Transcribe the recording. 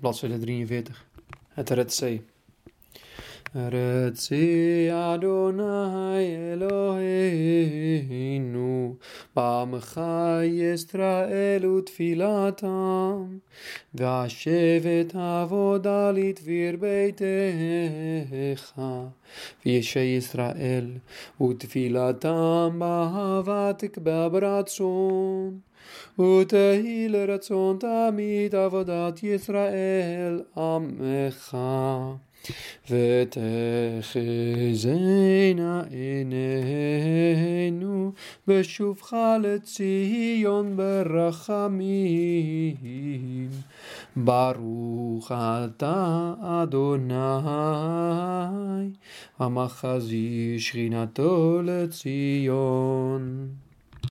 bladzijde 43. Het Red Zee. Red Zee Adonai Eloheinu בעמך ישראל ותפילתם והשבת עבודה לדביר ביתך וישי ישראל ותפילתם באהבה תקבע ברצון ותהי לרצון תמיד עבודת ישראל עמך. ותחזינה עינינו בשובך לציון ברחמים. ברוך אתה אדוני המחזיר שכינתו לציון.